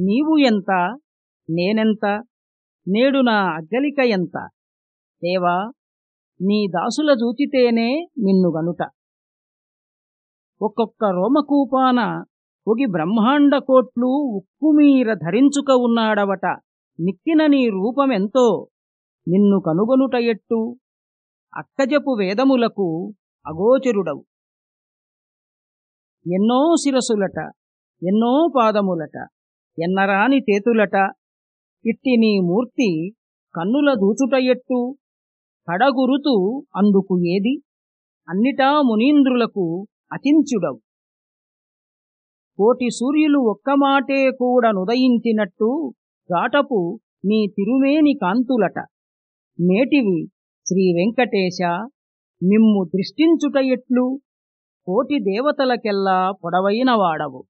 నీవు ఎంత? నేనెంత? నేడు నా అగ్గలిక ఎంత? దేవా నీ దాసుల జూచితేనే నిన్ను గనుట. ఒక్కొక్క రోమకూపాన ఒగి బ్రహ్మాండ కోట్లు ఉక్కుమీర ధరించుక ఉన్నాడవట. నిక్కిన నీ రూపమెంతో నిన్ను కనుగొనుట ఎట్టు? అక్కజపు వేదములకు అగోచరుడవు. ఎన్నో శిరసులట ఎన్నో పాదములట. ఎన్నరాని చేతులట? ఇట్టి నీ మూర్తి కన్నుల దూచుట ఎట్టు? కడగురుతు అందుకు ఏది? అన్నిటా మునీంద్రులకు అతించుడవు కోటి సూర్యులు ఒక్కమాటే కూడా నుదయించినట్టు దాటపు నీ తిరుమేని కాంతులట. నేటివి శ్రీ వెంకటేశ మిమ్ము దృష్టించుట ఎట్లు? కోటి దేవతలకెల్లా పొడవైన వాడవు.